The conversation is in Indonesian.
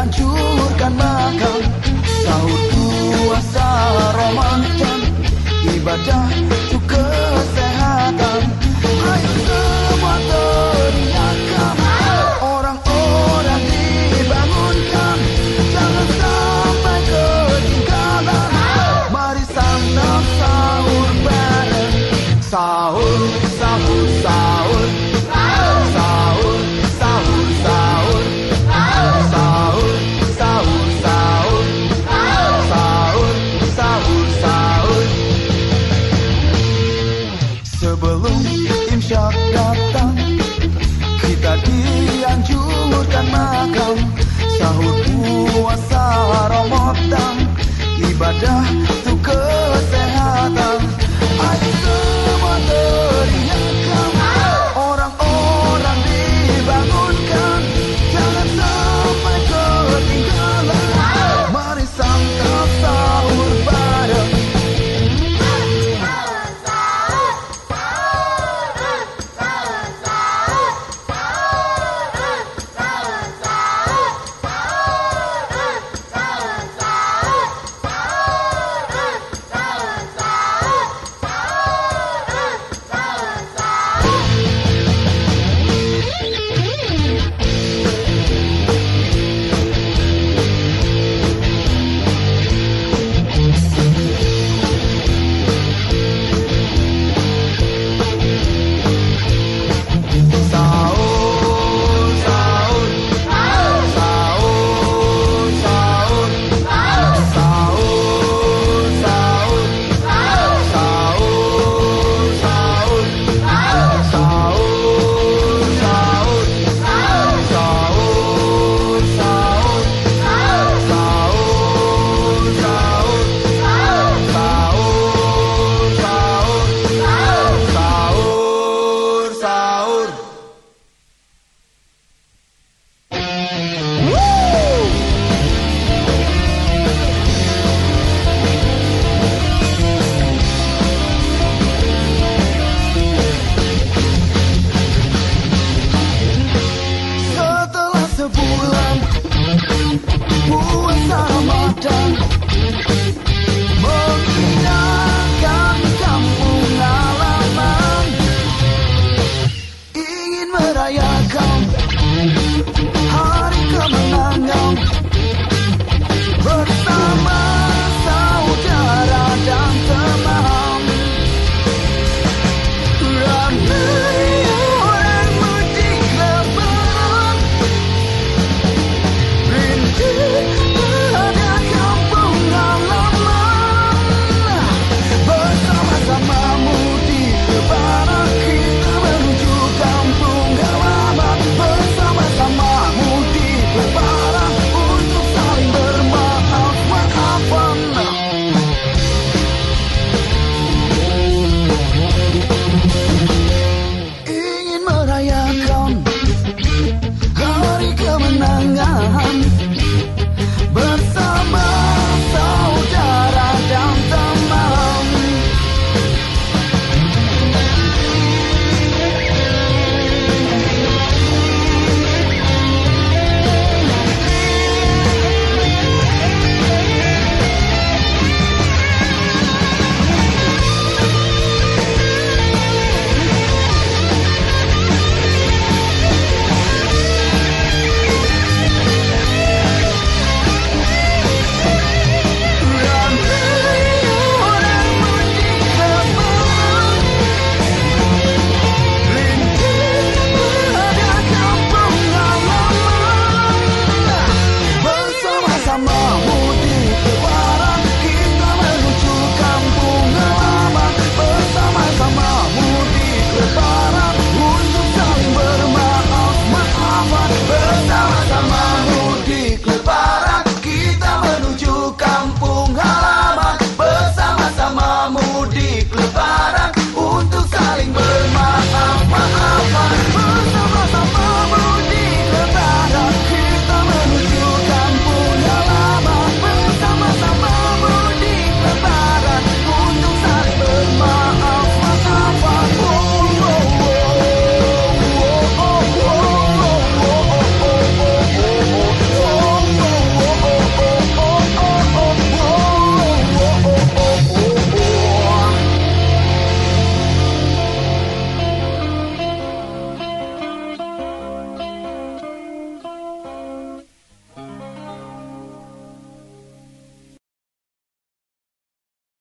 hancurkan bakal Sahur puasa Ramadan Ibadah Imsyak datang. Kita dianjurkan makan. Sahur puasa Ramadan. Ibadah 啊。